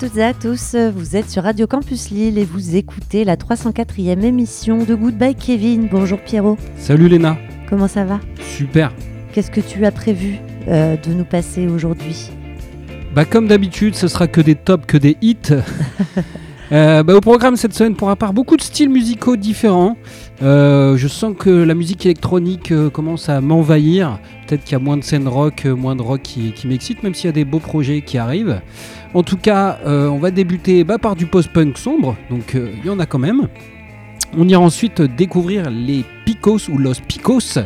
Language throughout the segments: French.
Bonjour à toutes et à tous, vous êtes sur Radio Campus Lille et vous écoutez la 304e émission de Goodbye Kevin. Bonjour Pierrot. Salut Léna. Comment ça va? Super. Qu'est-ce que tu as prévu euh, de nous passer aujourd'hui? Bah comme d'habitude, ce sera que des tops, que des hits. Euh, bah, au programme cette semaine, pour ma part, beaucoup de styles musicaux différents. Euh, je sens que la musique électronique commence à m'envahir. Peut-être qu'il y a moins de scène rock, moins de rock qui, qui m'excite, même s'il y a des beaux projets qui arrivent. En tout cas, on va débuter bah, par du post-punk sombre, donc il y en a quand même. On ira ensuite découvrir les Picos ou Los Picos,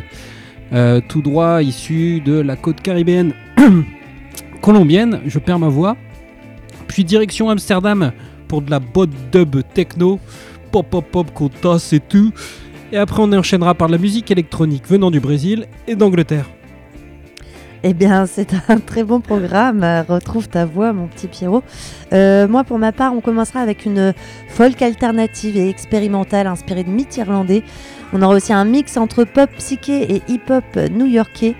tout droit issus de la côte caribéenne colombienne. Je perds ma voix. Puis direction Amsterdam pour de la botte dub techno, pop pop pop qu'on tasse et tout. Et après on enchaînera par la musique électronique venant du Brésil et d'Angleterre. Eh bien, c'est un très bon programme. Retrouve ta voix, mon petit Pierrot. Euh, moi, pour ma part, on commencera avec une folk alternative et expérimentale inspirée de mythes irlandais. On aura aussi un mix entre pop psyché et hip-hop new-yorkais.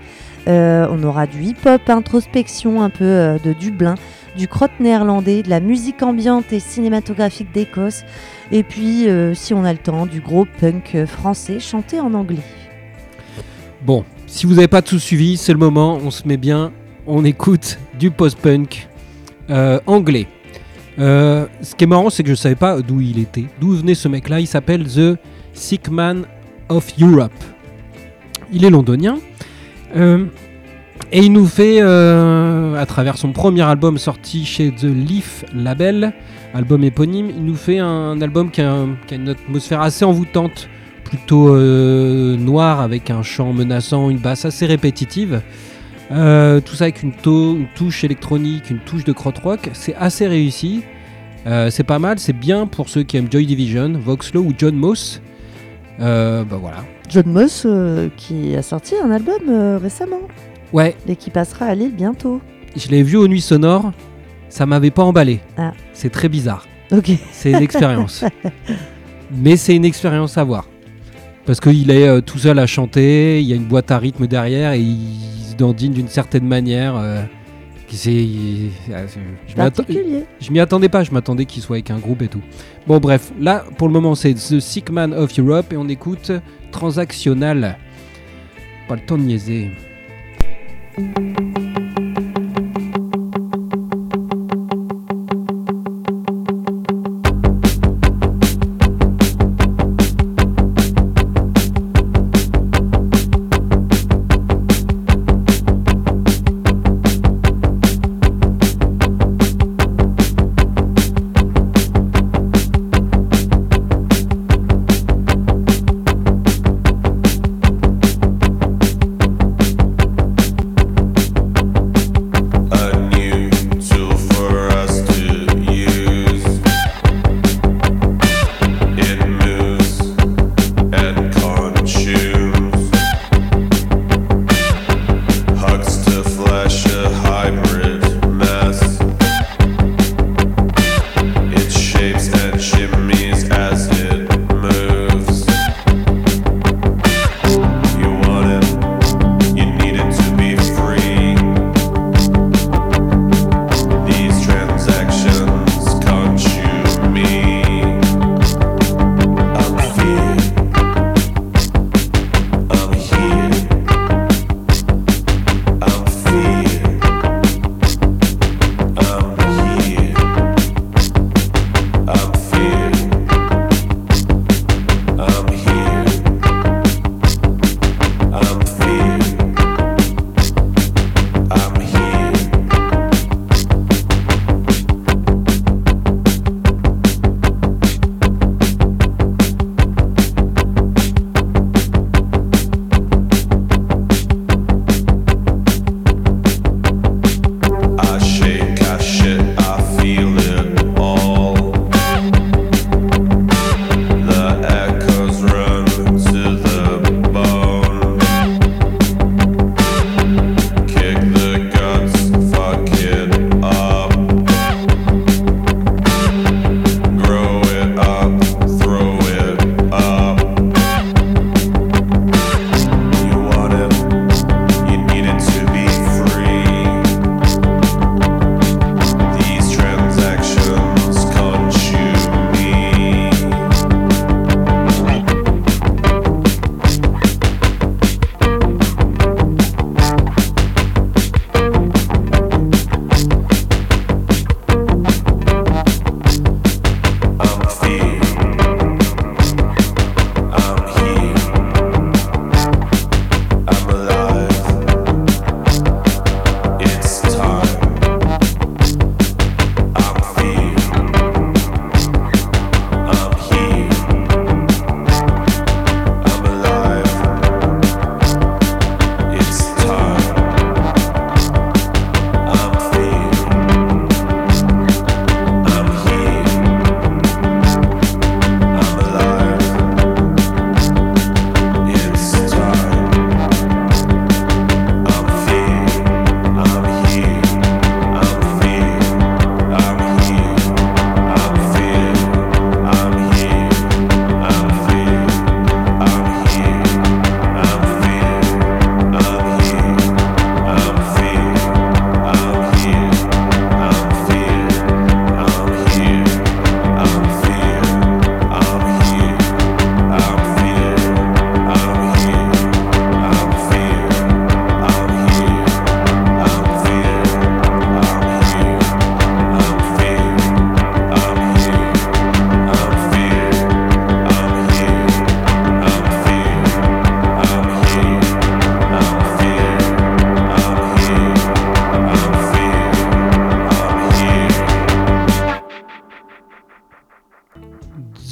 Euh, on aura du hip-hop introspection, un peu euh, de Dublin, du crotte néerlandais, de la musique ambiante et cinématographique d'Écosse. Et puis, si on a le temps, du gros punk français chanté en anglais. Bon, si vous n'avez pas tout suivi, c'est le moment, on se met bien, on écoute du post-punk euh, anglais. Euh, ce qui est marrant, c'est que je ne savais pas d'où il était, d'où venait ce mec-là? Il s'appelle The Sick Man of Europe. Il est londonien. Euh, et il nous fait, à travers son premier album sorti chez The Leaf Label, album éponyme, il nous fait un album qui a, une atmosphère assez envoûtante plutôt euh, noir avec un chant menaçant, une basse assez répétitive. Euh, tout ça avec une, touche électronique, une touche de crot rock, c'est assez réussi. Euh, c'est pas mal, c'est bien pour ceux qui aiment Joy Division, Voxlow ou John Moss. bah. John Moss qui a sorti un album récemment. Ouais. Et qui passera à Lille bientôt. Je l'ai vu aux Nuits Sonores, ça m'avait pas emballé. Ah. C'est très bizarre. Ok. C'est une expérience. Mais c'est une expérience à voir. Parce qu'il est euh, tout seul à chanter, il y a une boîte à rythme derrière et il se dandine d'une certaine manière. Euh, c'est, je m'y attendais pas, je m'attendais qu'il soit avec un groupe et tout. Bon bref, là pour le moment c'est The Sick Man of Europe et on écoute Transactional. Pas le temps de niaiser. Thank you.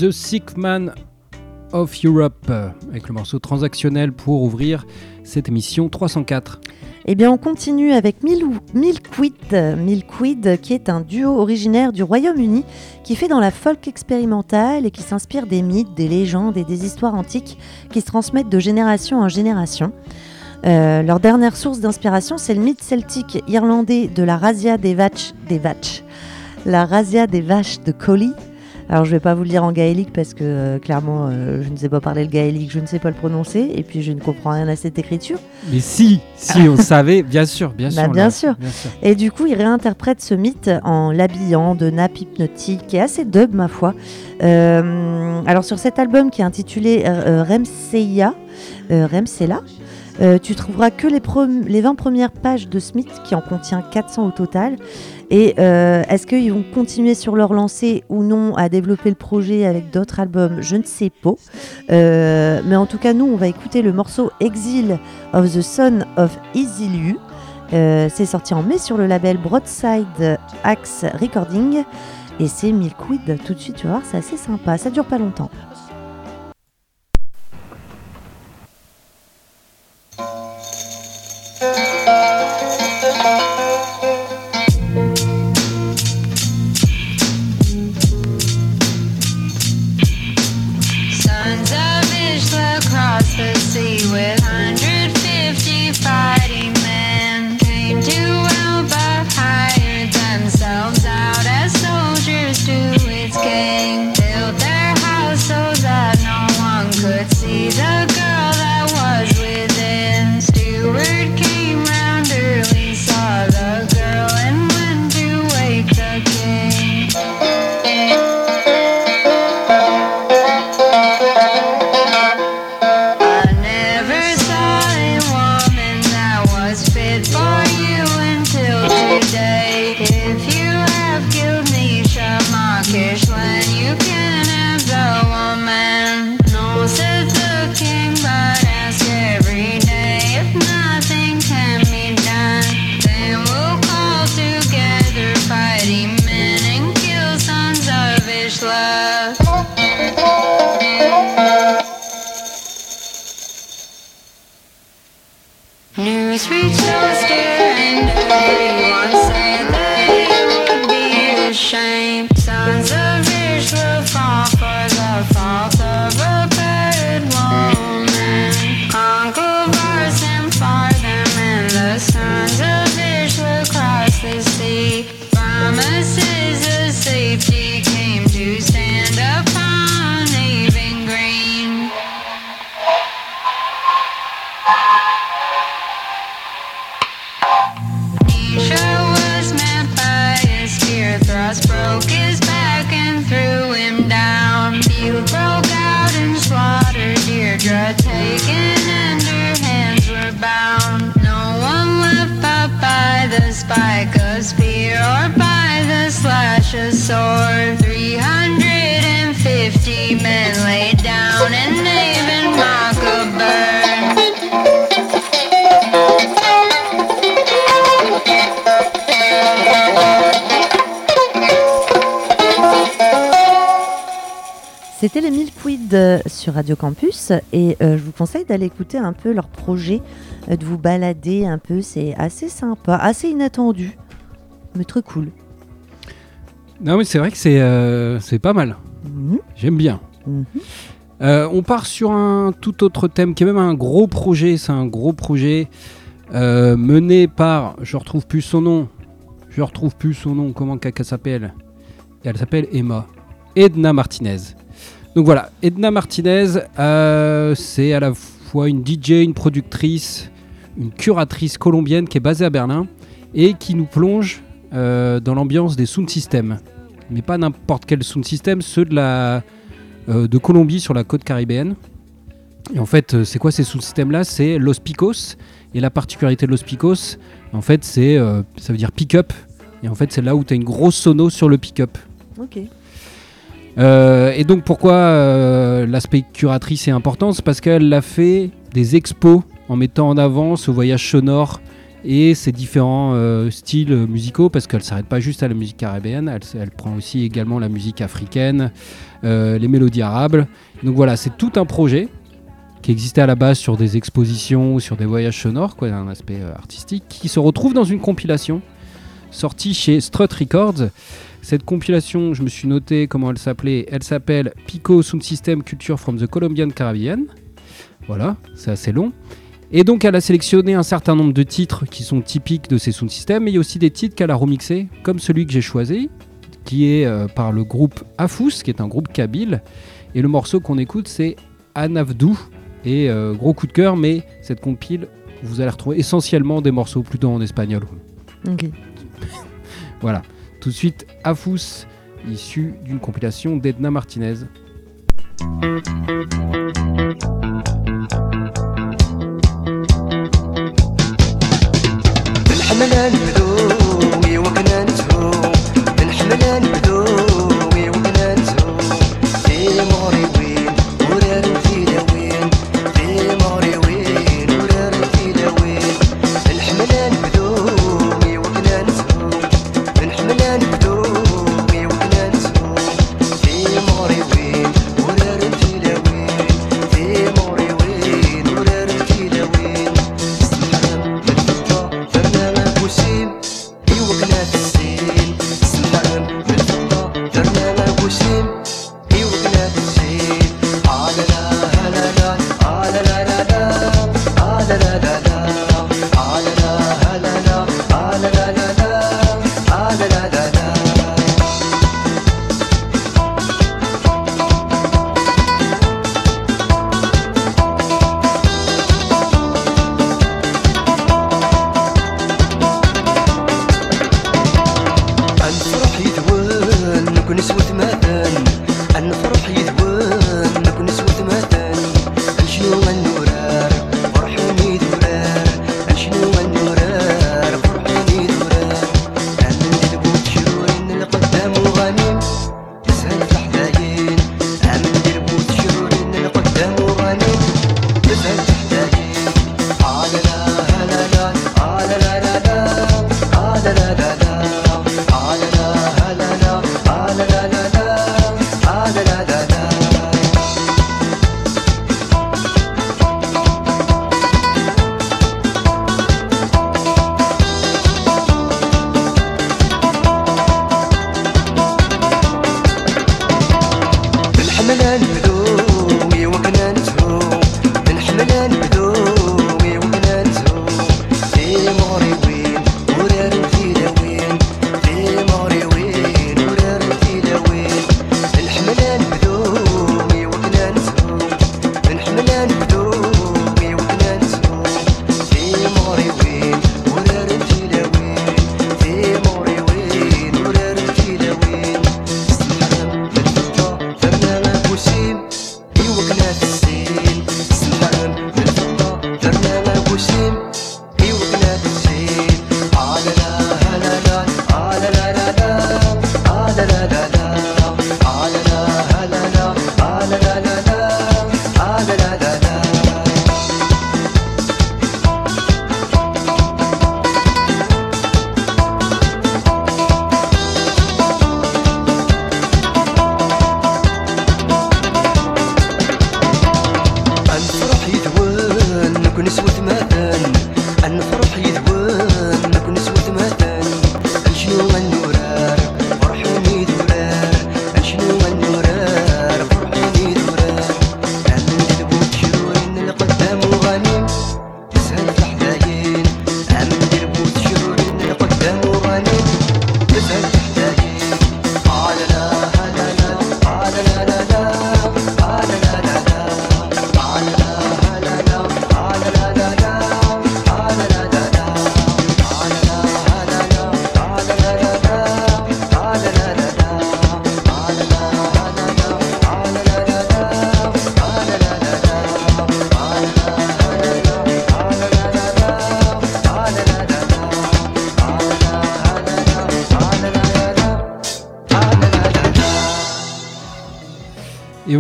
The Sick Man of Europe, avec le morceau transactionnel pour ouvrir cette émission 304. Eh bien, on continue avec Milkweed, Milkweed, qui est un duo originaire du Royaume-Uni, qui fait dans la folk expérimentale et qui s'inspire des mythes, des légendes et des histoires antiques qui se transmettent de génération en génération. Euh, leur dernière source d'inspiration, c'est le mythe celtique irlandais de la razzia des vaches, la razzia des vaches de Collie, alors je vais pas vous le dire en gaélique parce que euh, clairement euh, je ne sais pas parler le gaélique, je ne sais pas le prononcer et puis je ne comprends rien à cette écriture. Mais si, si on savait, bien sûr, bien bah, sûr, bien, sûr. Et du coup il réinterprète ce mythe en l'habillant de nappes hypnotiques et assez dub ma foi. Euh, alors sur cet album qui est intitulé Remseya, Remsela, tu trouveras que les, les 20 premières pages de Smith qui en contient 400 au total et euh, est-ce qu'ils vont continuer sur leur lancée ou non à développer le projet avec d'autres albums? Je ne sais pas. Euh, mais en tout cas, nous, on va écouter le morceau Exile of the Son of Isilu. Euh, c'est sorti en mai sur le label Broadside Axe Recording. Et c'est Milkweed. Tout de suite, tu vas voir, c'est assez sympa. Ça dure pas longtemps. Suns of Israel across the sea with honey. C'était les Milkweed sur Radio Campus et euh, je vous conseille d'aller écouter un peu leur projet, euh, de vous balader un peu, c'est assez sympa, assez inattendu, mais très cool. Non mais c'est vrai que c'est euh, pas mal, mhm. j'aime bien. Mhm. on part sur un tout autre thème qui est même un gros projet, c'est un gros projet mené par, je retrouve plus son nom, je retrouve plus son nom, comment qu'elle s'appelle? Elle s'appelle Emma, Edna Martinez. Donc voilà, Edna Martinez, euh, c'est à la fois une DJ, une productrice, une curatrice colombienne qui est basée à Berlin et qui nous plonge euh, dans l'ambiance des sound systems. Mais pas n'importe quel sound system, ceux de, la, euh, de Colombie sur la côte caribéenne. Et en fait, c'est quoi ces sound systems là C'est Los Picos. Et la particularité de Los Picos, en fait, c'est ça veut dire pick-up. Et en fait, c'est là où tu as une grosse sono sur le pick-up. Ok. Euh, et donc pourquoi euh, l'aspect curatrice est important C'est parce qu'elle a fait des expos en mettant en avant ce voyage sonore et ses différents euh, styles musicaux parce qu'elle s'arrête pas juste à la musique caribéenne, elle, prend aussi également la musique africaine, les mélodies arabes. Donc voilà, c'est tout un projet qui existait à la base sur des expositions, sur des voyages sonores, quoi, un aspect artistique, qui se retrouve dans une compilation sortie chez Strut Records. Cette compilation, je me suis noté comment elle s'appelait. Elle s'appelle Pico Sound System Culture from the Colombian Caribbean. Voilà, c'est assez long. Et donc elle a sélectionné un certain nombre de titres qui sont typiques de ces sound systems, mais il y a aussi des titres qu'elle a remixés, comme celui que j'ai choisi, qui est euh, par le groupe Afous, qui est un groupe kabyle. Et le morceau qu'on écoute, c'est Anavdou. Et euh, gros coup de cœur, mais cette compile, vous allez retrouver essentiellement des morceaux plutôt en espagnol. Ok. Voilà. Tout de suite, Afous, issu d'une compilation d'Edna Martinez.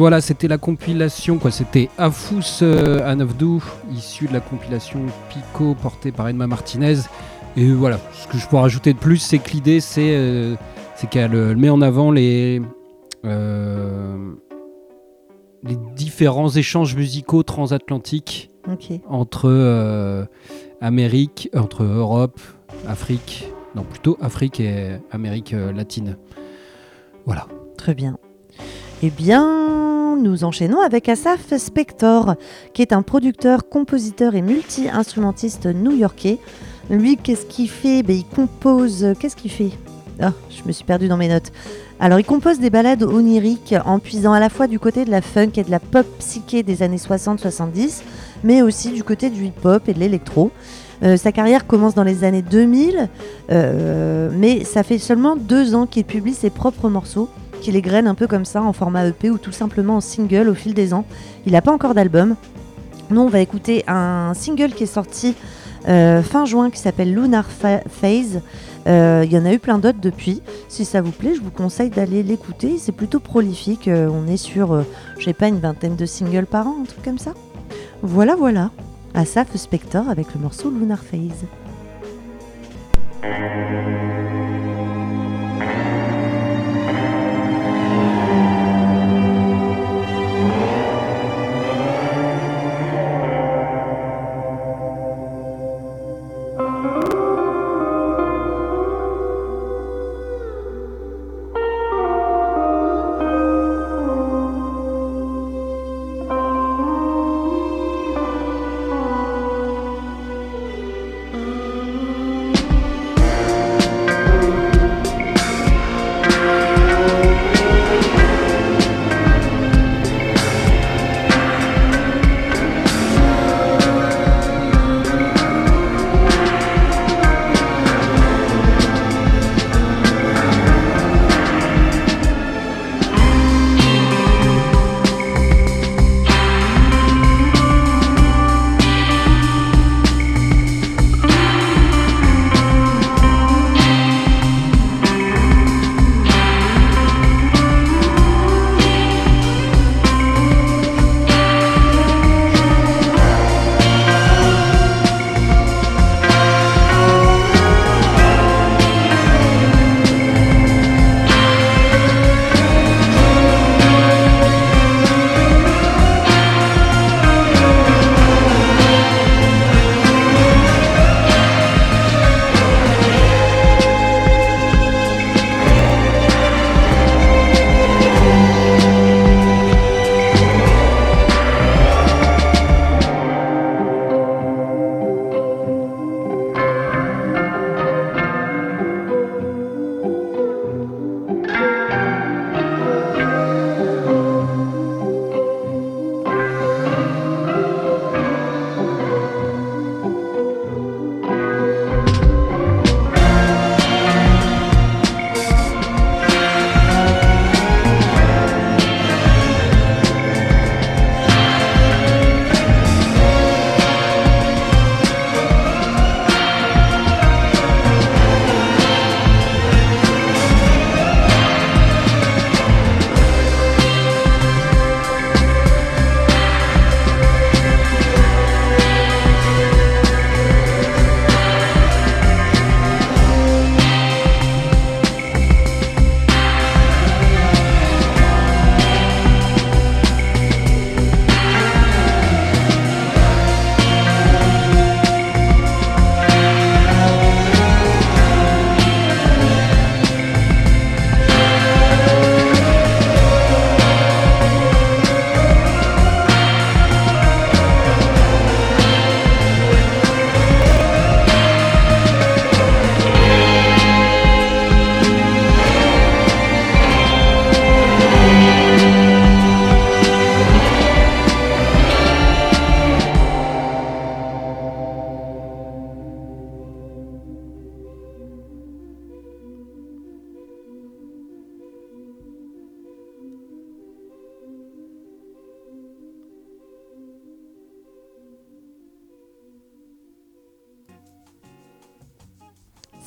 Voilà, c'était la compilation, quoi. C'était Afus euh, issu de la compilation Pico portée par Edma Martinez. Et voilà, ce que je peux rajouter de plus, c'est que l'idée, c'est euh, qu'elle euh, met en avant les, euh, les différents échanges musicaux transatlantiques entre Amérique, entre Europe, Afrique, non plutôt Afrique et Amérique latine. Voilà. Très bien. Eh bien, nous enchaînons avec Asaf Spector, qui est un producteur, compositeur et multi-instrumentiste new-yorkais. Lui, qu'est-ce qu'il fait? Ben, Il compose. Qu'est-ce qu'il fait? Ah, je me suis perdue dans mes notes. Alors, il compose des ballades oniriques en puisant à la fois du côté de la funk et de la pop psyché des années 60-70, mais aussi du côté du hip-hop et de l'électro. Euh, sa carrière commence dans les années 2000, euh, mais ça fait seulement deux ans qu'il publie ses propres morceaux, qu'il égrène un peu comme ça en format EP ou tout simplement en single au fil des ans. Il n'a pas encore d'album. Nous, on va écouter un single qui est sorti euh, fin juin qui s'appelle Lunar Phase. Euh, Il y en a eu plein d'autres depuis. Si ça vous plaît, je vous conseille d'aller l'écouter. C'est plutôt prolifique. Euh, on est sur, je sais pas, une vingtaine de singles par an, un truc comme ça. Voilà, voilà. Asaf Spector avec le morceau Lunar Phase.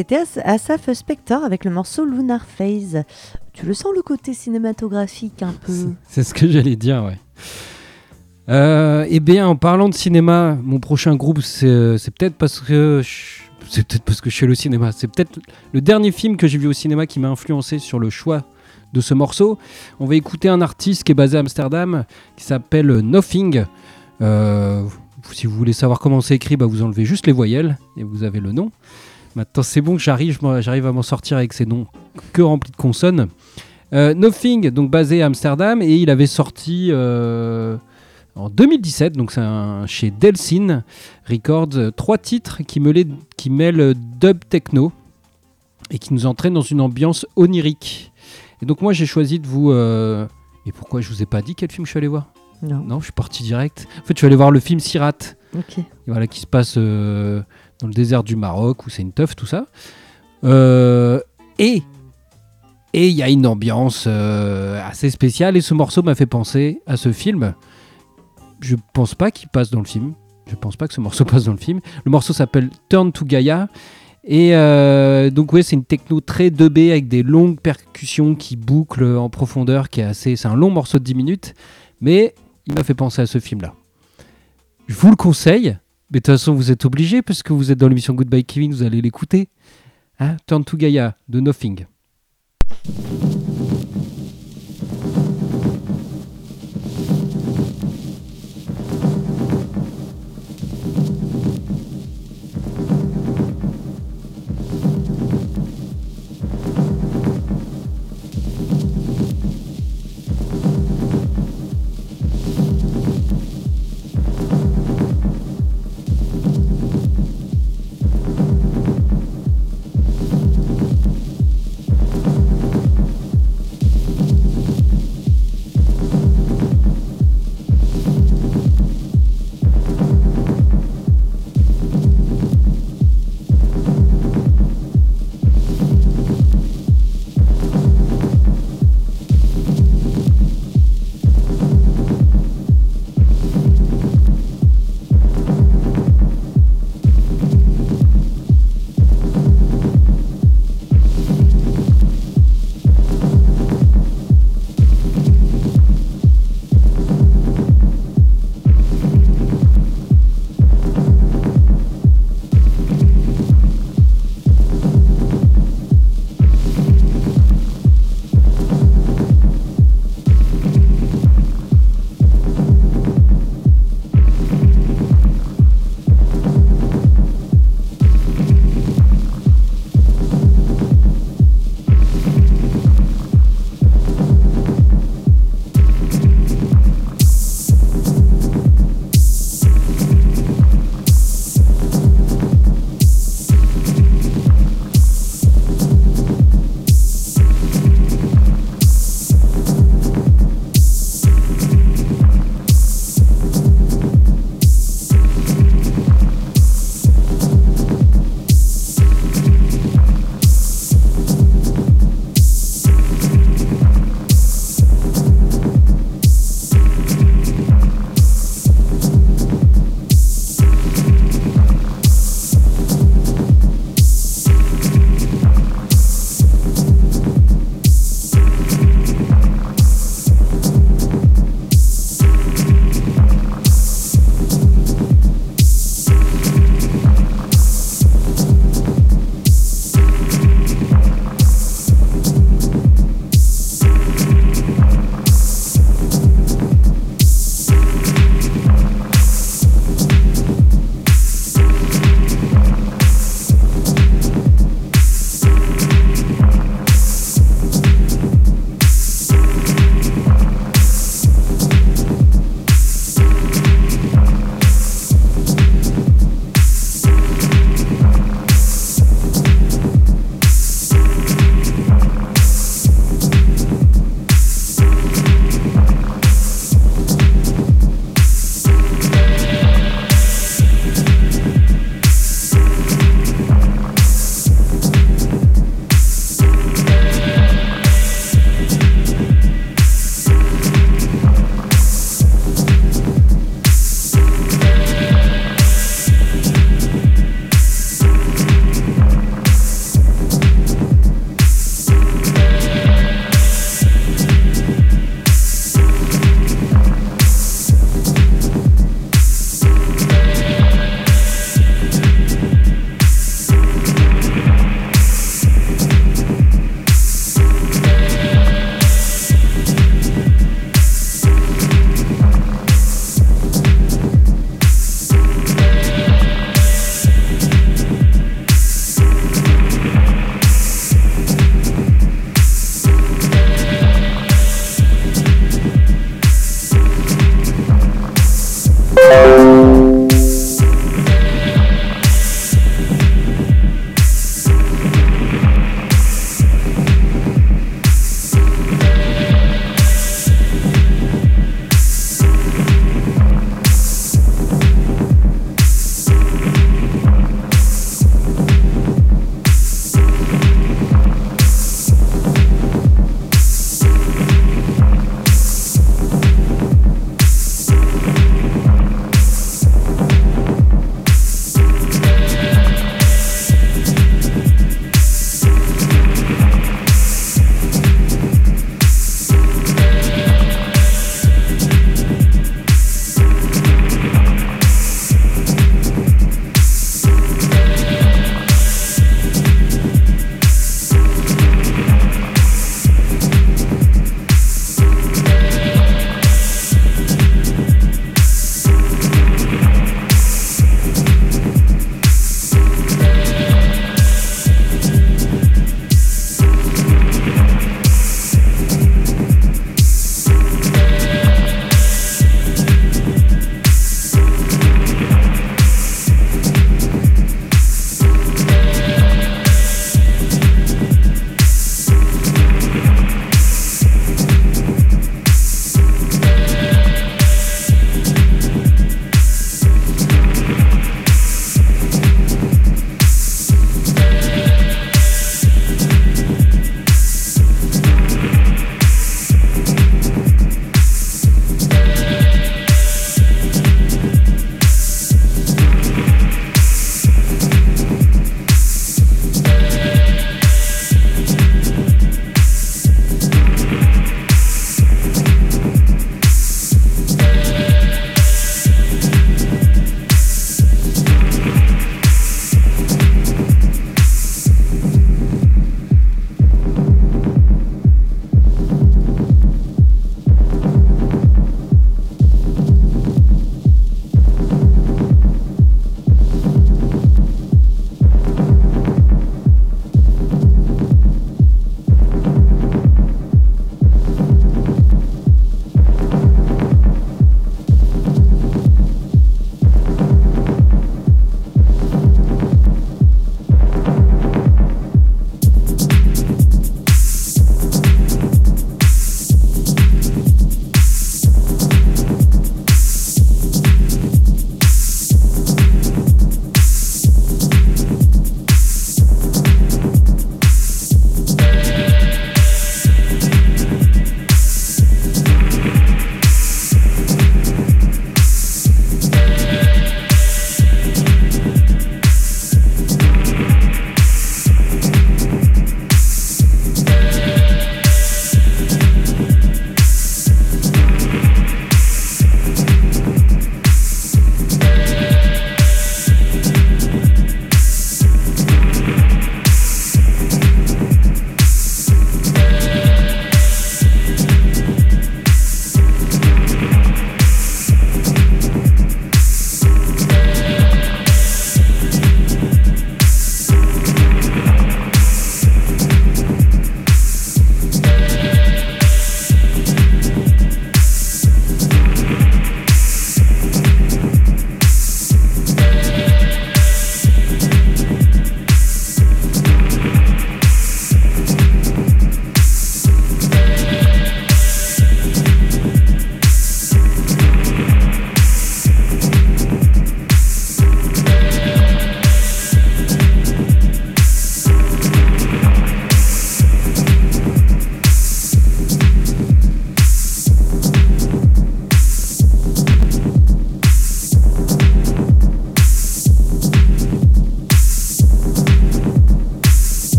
C'était As- Asaf Spector avec le morceau Lunar Phase. Tu le sens le côté cinématographique un peu C'est ce que j'allais dire, ouais. Euh, eh bien, en parlant de cinéma, mon prochain groupe, c'est peut-être parce que je- c'est peut-être parce que je suis au cinéma. C'est peut-être le dernier film que j'ai vu au cinéma qui m'a influencé sur le choix de ce morceau. On va écouter un artiste qui est basé à Amsterdam, qui s'appelle Nothing. Euh, si vous voulez savoir comment c'est écrit, bah, vous enlevez juste les voyelles et vous avez le nom. Maintenant, c'est bon que j'arrive, j'arrive à m'en sortir avec ces noms que remplis de consonnes. Euh, Nothing, donc basé à Amsterdam, et il avait sorti euh, en 2017, donc c'est chez Delsin Records, euh, trois titres qui, mêlaient- qui mêlent dub techno et qui nous entraînent dans une ambiance onirique. Et donc moi j'ai choisi de vous... euh, Et pourquoi je vous ai pas dit quel film je suis allé voir? Non. Non, je suis parti direct. En fait, je suis allé voir le film Sirat, Ok. voilà, qui se passe euh, dans le désert du Maroc, où c'est une teuf, tout ça. Euh, et et il y a une ambiance euh, assez spéciale, et ce morceau m'a fait penser à ce film. Je pense pas qu'il passe dans le film. Je pense pas que ce morceau passe dans le film. Le morceau s'appelle Turn to Gaia. Et euh, donc ouais, c'est une techno très 2B avec des longues percussions qui bouclent en profondeur, qui est assez. C'est un long morceau de 10 minutes, mais il m'a fait penser à ce film-là. Je vous le conseille, mais de toute façon vous êtes obligé parce que vous êtes dans l'émission Goodbye Kevin, vous allez l'écouter. Hein Turn to Gaia de Nothing.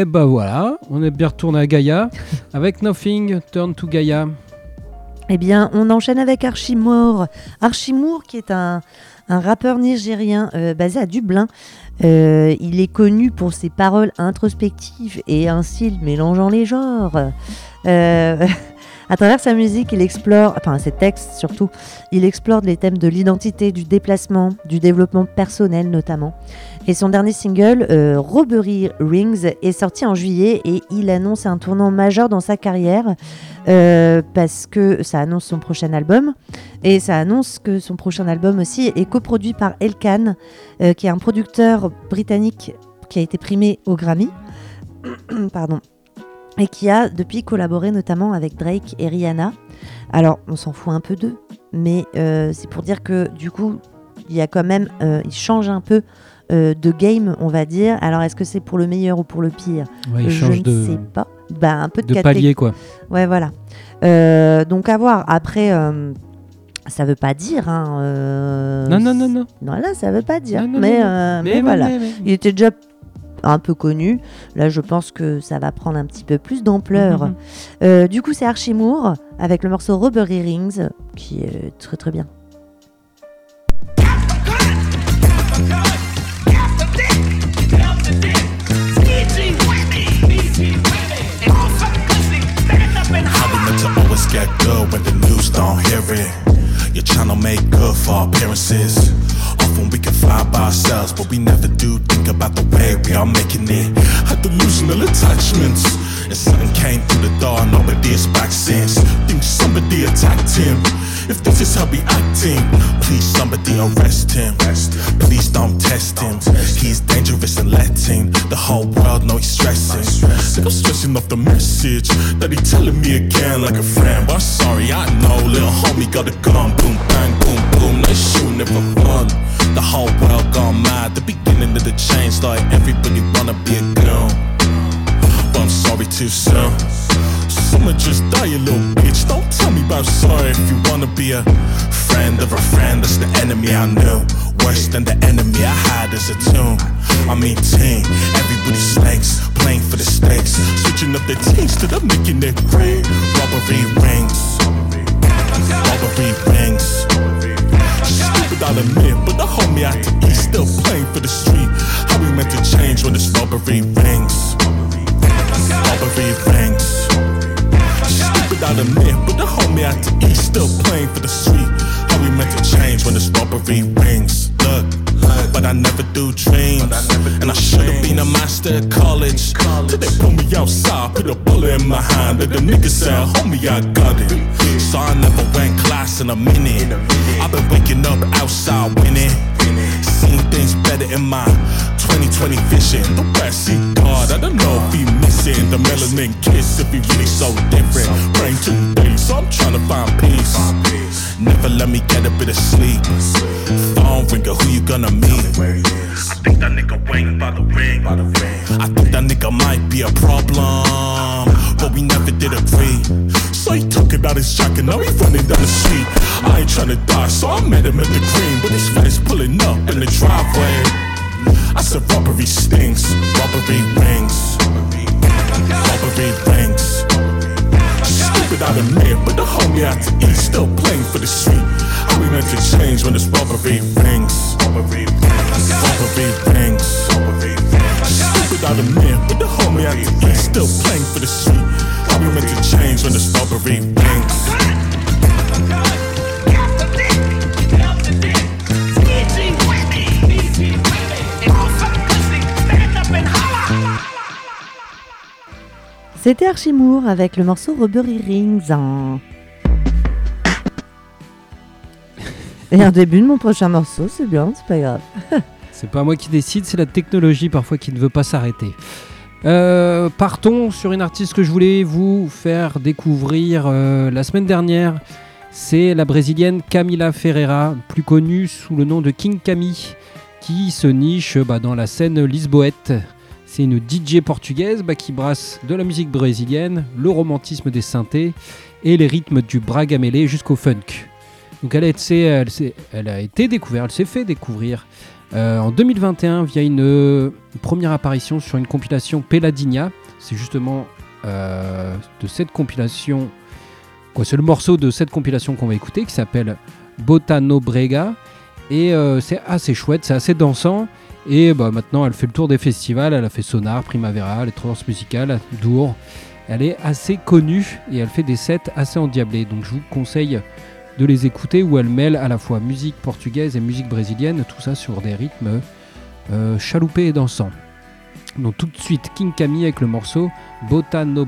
Et bah voilà, on est bien retourné à Gaïa avec Nothing, Turn to Gaïa. Eh bien, on enchaîne avec Archimour. Archimour, qui est un, un rappeur nigérien euh, basé à Dublin. Euh, il est connu pour ses paroles introspectives et un style mélangeant les genres. Euh, à travers sa musique, il explore, enfin ses textes surtout, il explore les thèmes de l'identité, du déplacement, du développement personnel notamment. Et son dernier single, euh, Robbery Rings, est sorti en juillet et il annonce un tournant majeur dans sa carrière euh, parce que ça annonce son prochain album et ça annonce que son prochain album aussi est coproduit par Elkan, euh, qui est un producteur britannique qui a été primé au Grammy. Pardon. Et qui a depuis collaboré notamment avec Drake et Rihanna. Alors, on s'en fout un peu d'eux, mais euh, c'est pour dire que du coup, il y a quand même, euh, il change un peu euh, de game, on va dire. Alors, est-ce que c'est pour le meilleur ou pour le pire? Ouais, il Je change ne de, sais pas. Bah, un peu de, de palier quoi. Ouais, voilà. Donc à voir. Après, ça veut pas dire. Hein, Non, non, non, non. Non, là, ça veut pas dire. Non, non, mais, non, non. mais Mais, voilà. mais, mais- Il était déjà un peu connu. Là, je pense que ça va prendre un petit peu plus d'ampleur. Mhm. Euh, du coup, c'est Archimour avec le morceau Robbery Rings qui est très très bien. How we meant to always get good when the news don't hear it. You're trying to make good for appearances. Often we can fly by ourselves, but we never do think about the way we are making it. Had delusional attachments. And something came through the door, nobody is back since. Think somebody attacked him. If this is how we acting, please somebody arrest him. Please don't test him. He's dangerous and letting the whole world know he's stressing. Of stressing off the message that he telling me again like a friend. But I'm sorry, I know, little homie got a gun. Boom, bang, boom, boom. They shooting it for fun. The whole world gone mad. The beginning of the change started. Everybody wanna be a girl. But I'm sorry too soon. Someone just die, you little bitch. Don't tell me about sorry if you wanna be a friend of a friend. That's the enemy I knew. Worse than the enemy I had as a tune. I mean, team. Everybody snakes, playing for the stakes. Switching up their teams to the making it rain. Robbery rings. Robbery rings. Stupid I'll admit, but the homie out to east still playing for the street. How we meant to change when this robbery rings? Robbery rings. Stupid I'll admit, but the homie out to east still playing for the street. How we meant to change when this robbery rings? Look. But I never do dreams. And I should've been a master at college. Till they pull me outside, put a bullet in my hand. And the niggas said, homie, I got it. So I never went class in a minute. I've been waking up outside winning. Seeing things better in my 2020 vision. The best see God, I don't know if he missing the melanin kiss. If he really so different. Brain two days, so I'm trying to find peace. Never let me get a bit of sleep. Phone ringer, who you gonna meet? I think that nigga waiting by the ring. I think that nigga might be a problem, but we never did agree. So he took it out his jacket, now he running down the street. I ain't trying to die, so I met him at the green, but his friends pulling up in the driveway. I said robbery stinks, robbery rings, robbery rings. Stupid out of me, but the homie out to eat still playing for the street. How we meant to change when this robbery rings? Robbery rings. Robbery rings. Stupid out of me, but the homie out to eat still playing for the street. To change when? C'était Archimour avec le morceau Robbery Rings. hein. Et un début de mon prochain morceau, c'est bien, c'est pas grave. C'est pas moi qui décide, c'est la technologie parfois qui ne veut pas s'arrêter. Euh, partons sur une artiste que je voulais vous faire découvrir euh, la semaine dernière. C'est la brésilienne Camila Ferreira, plus connue sous le nom de King Cami, qui se niche bah, dans la scène lisboète. C'est une DJ portugaise bah, qui brasse de la musique brésilienne, le romantisme des synthés et les rythmes du braga mêlé jusqu'au funk. Donc elle a été, découverte, elle s'est fait découvrir en 2021, via une, euh, première apparition sur une compilation Peladinia. C'est justement euh, de cette compilation, c'est le morceau de cette compilation qu'on va écouter qui s'appelle Botano Brega. Et euh, c'est assez chouette, c'est assez dansant. Et bah, maintenant, elle fait le tour des festivals. Elle a fait Sonar, Primavera, les Trans musicales, Dour. Elle est assez connue et elle fait des sets assez endiablés. Donc je vous conseille de les écouter où elle mêle à la fois musique portugaise et musique brésilienne, tout ça sur des rythmes euh, chaloupés et dansants. Donc tout de suite King Camille avec le morceau Bota no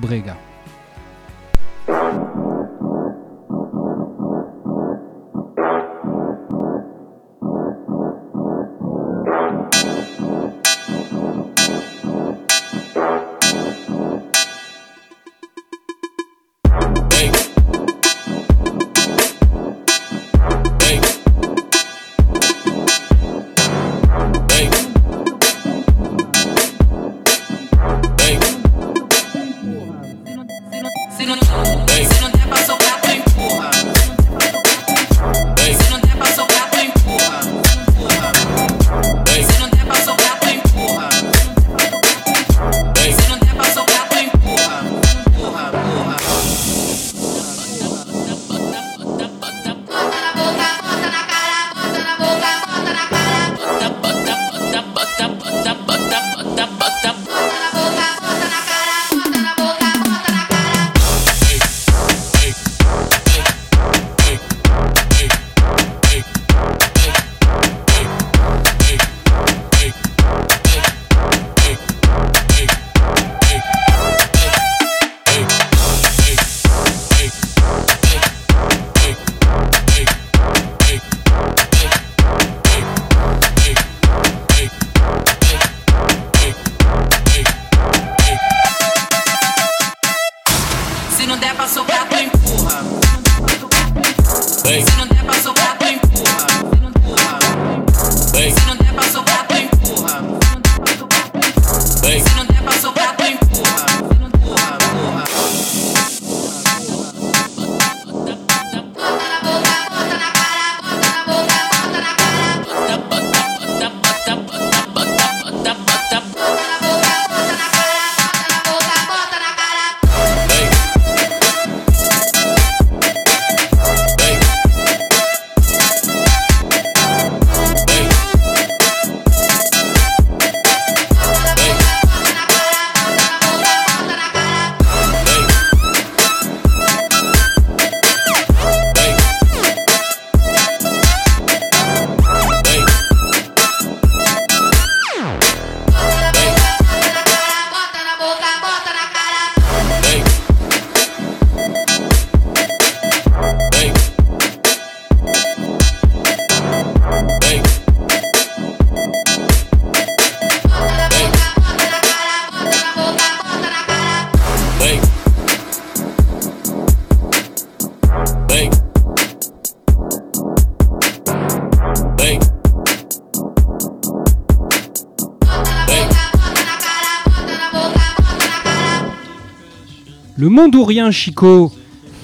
Le monde ou rien, Chico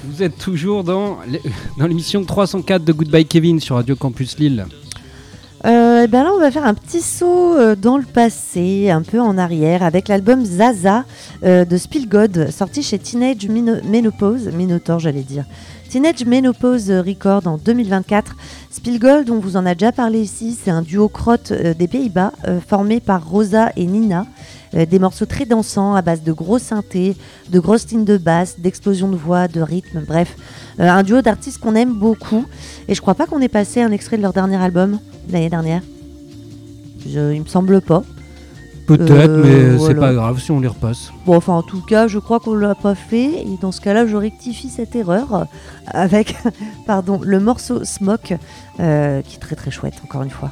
Vous êtes toujours dans l'é- dans l'émission 304 de Goodbye Kevin sur Radio Campus Lille. Euh, et ben là, on va faire un petit saut euh, dans le passé, un peu en arrière, avec l'album Zaza euh, de Spielgod, sorti chez Teenage Menopause, Minotaur, j'allais dire. Teenage Menopause Record en 2024. Spielgold, on vous en a déjà parlé ici, c'est un duo crotte euh, des Pays-Bas, formé par Rosa et Nina. Euh, des morceaux très dansants à base de gros synthés, de grosses lignes de basse, d'explosions de voix, de rythme, bref. Euh, un duo d'artistes qu'on aime beaucoup. Et je crois pas qu'on ait passé un extrait de leur dernier album l'année dernière. Je, il me semble pas. Peut-être, Euh, mais c'est voilà. pas grave si on les repasse. Bon, enfin, en tout cas, je crois qu'on l'a pas fait. Et dans ce cas-là, je rectifie cette erreur avec pardon, le morceau Smoke, euh, qui est très très chouette, encore une fois.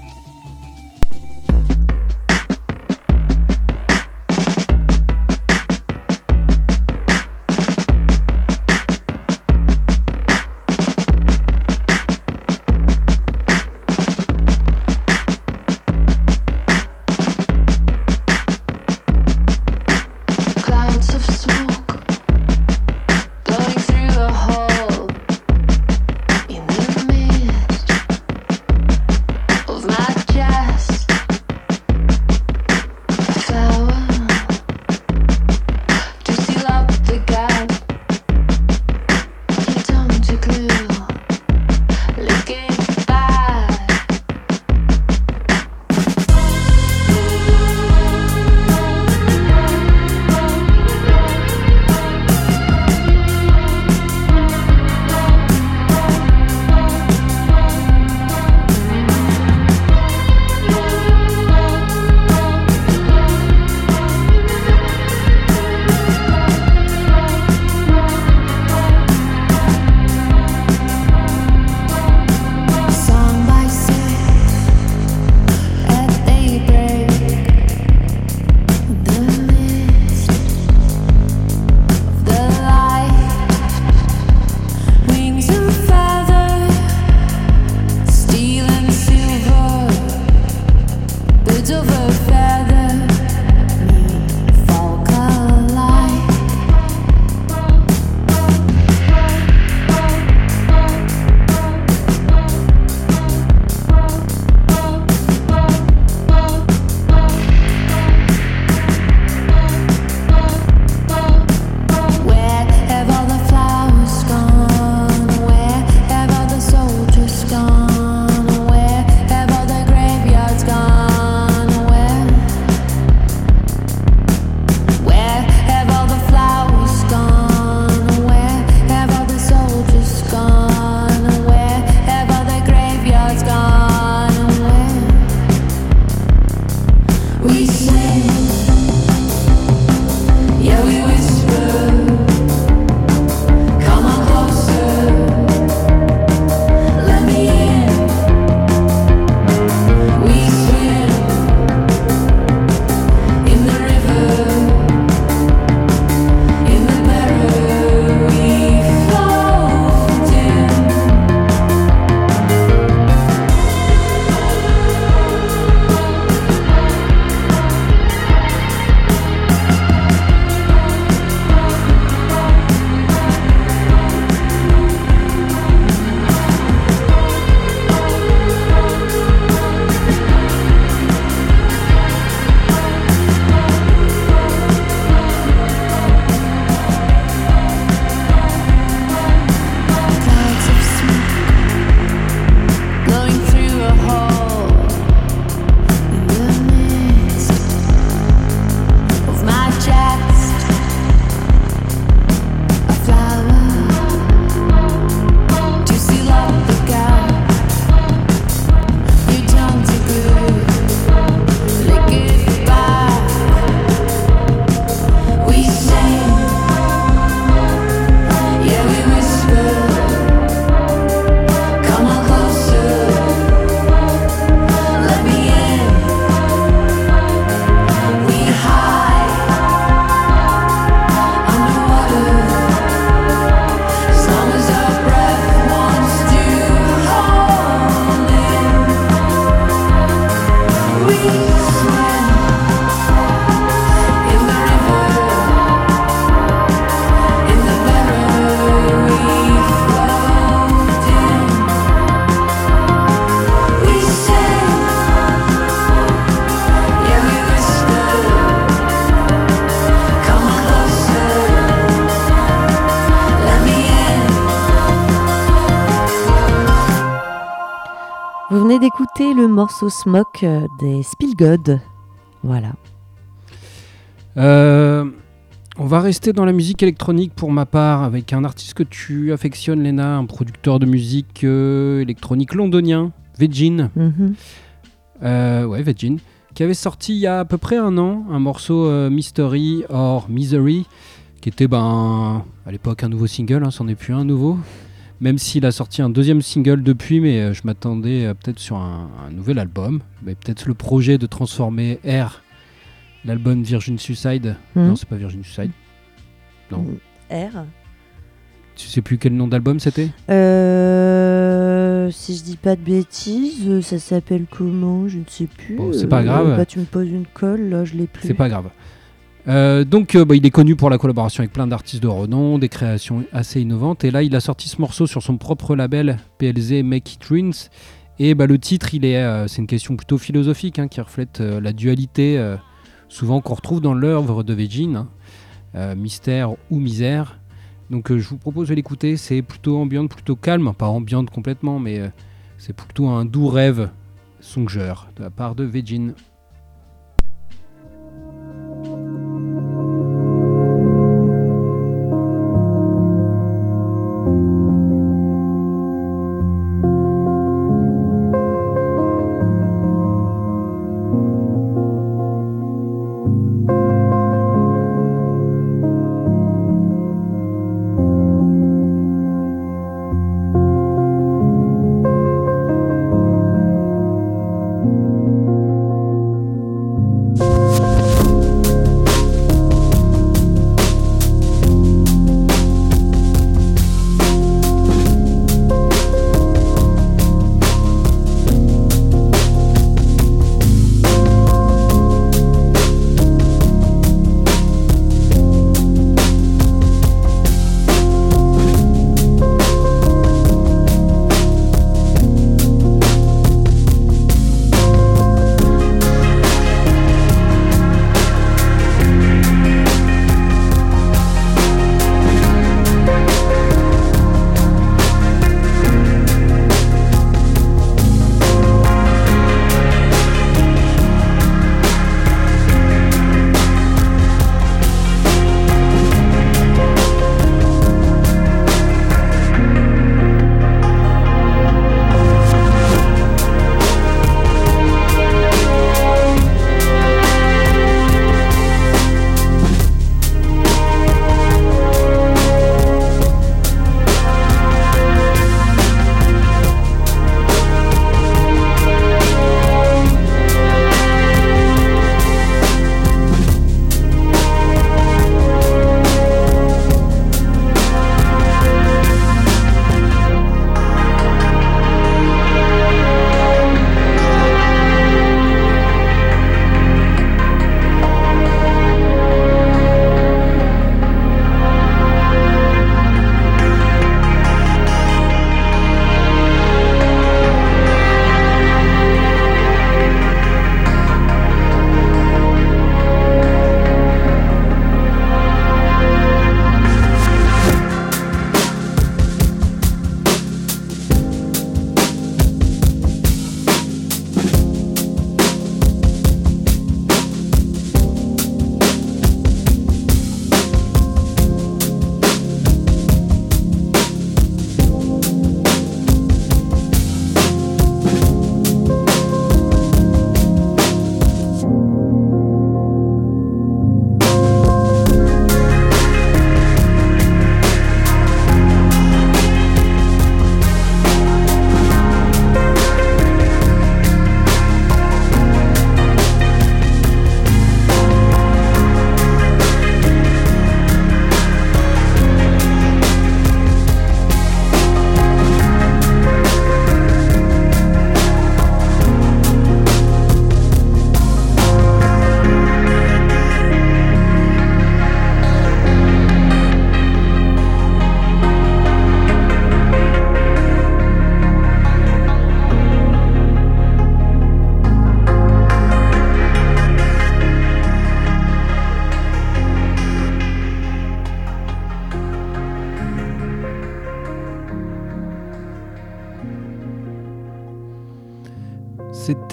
Venez d'écouter le morceau Smoke euh, des Spielgod. Voilà. Euh, on va rester dans la musique électronique pour ma part avec un artiste que tu affectionnes, Lena, un producteur de musique euh, électronique londonien, Vegin. Mhm. Euh, ouais, Vegin. Qui avait sorti il y a à peu près un an un morceau Mystery or Misery, qui était ben, à l'époque un nouveau single, hein, c'en est plus un nouveau. Même s'il a sorti un deuxième single depuis, mais euh, je m'attendais euh, peut-être sur un, un nouvel album. Mais peut-être le projet de transformer Air, l'album Virgin Suicide. Mhm. Non, c'est pas Virgin Suicide. Non. R. Tu sais plus quel nom d'album c'était? Euh, si je dis pas de bêtises, euh, ça s'appelle comment? Je ne sais plus. Bon, c'est pas grave. bah, tu me poses une colle, là, je l'ai plus. C'est pas grave. Euh, donc, euh, bah, il est connu pour la collaboration avec plein d'artistes de renom, des créations assez innovantes. Et là, il a sorti ce morceau sur son propre label PLZ Make It Rings. Et bah, le titre, il est, euh, c'est une question plutôt philosophique hein, qui reflète la dualité souvent qu'on retrouve dans l'œuvre de Vegin, hein, mystère ou misère. Donc, je vous propose de l'écouter. C'est plutôt ambiante, plutôt calme, pas ambiante complètement, mais c'est plutôt un doux rêve songeur de la part de Vegin.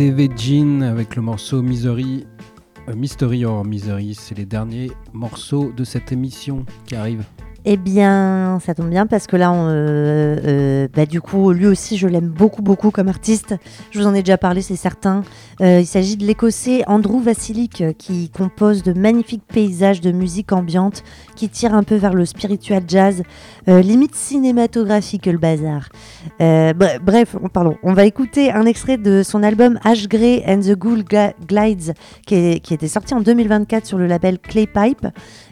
C'était Vegin avec le morceau Misery. Euh, Mystery or Misery, c'est les derniers morceaux de cette émission qui arrivent. Eh bien, ça tombe bien parce que là, on, euh, euh, bah, du coup, lui aussi, je l'aime beaucoup, beaucoup comme artiste. Je vous en ai déjà parlé, c'est certain. Euh, il s'agit de l'écossais Andrew Vasilik qui compose de magnifiques paysages de musique ambiante qui tirent un peu vers le spiritual jazz, limite cinématographique le bazar. Bre- bref, on- pardon, on va écouter un extrait de son album Ash Grey and the Ghoul Glides qui, était sorti en 2024 sur le label Clay Pipe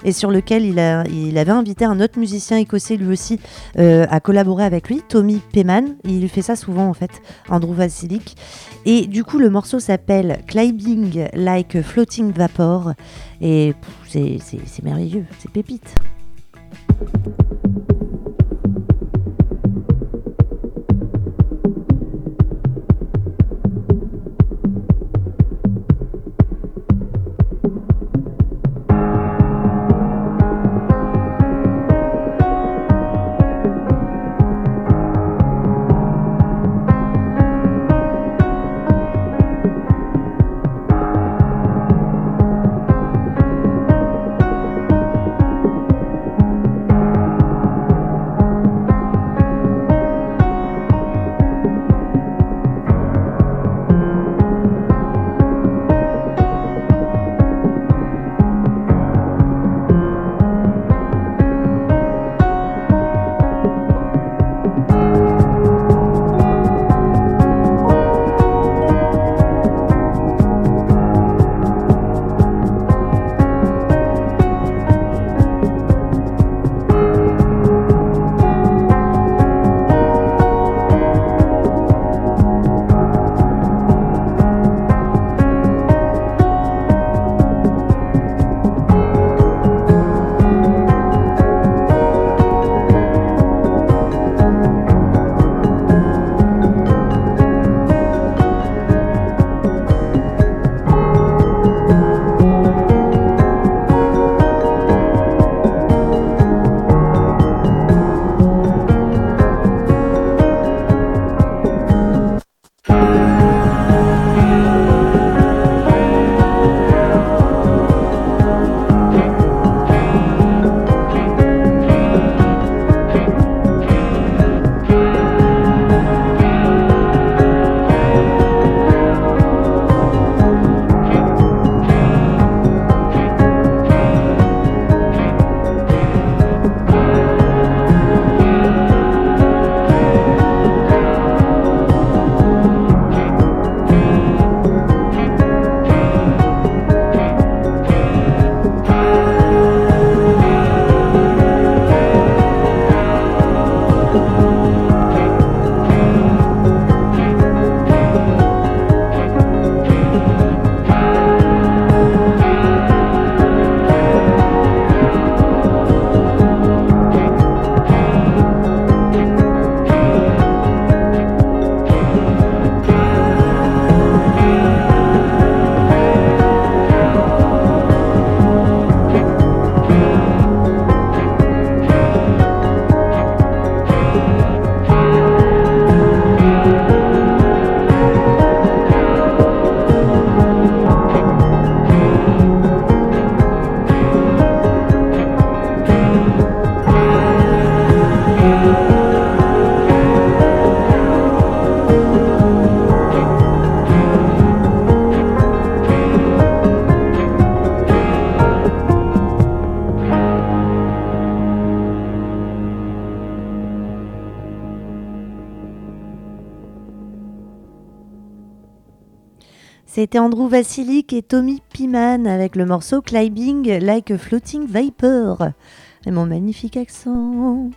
et sur lequel il, il avait invité un autre musicien écossais lui aussi euh, à collaborer avec lui, Tommy Payman. Il fait ça souvent en fait, Andrew Vasilik. Et du coup, le morceau s'appelle Climbing Like a Floating Vapor. Et c'est merveilleux, c'est pépite. C'était Andrew Vasilik et Tommy Piman avec le morceau Climbing Like a Floating Vapor. Et mon magnifique accent.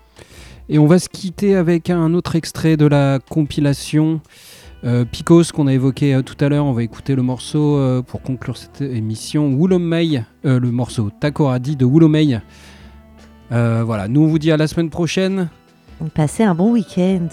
Et on va se quitter avec un autre extrait de la compilation euh, Picos qu'on a évoqué euh, tout à l'heure. On va écouter le morceau euh, pour conclure cette émission Woolomei, le morceau Takoradi de Woolomei. Voilà, nous on vous dit à la semaine prochaine. Passez un bon week-end.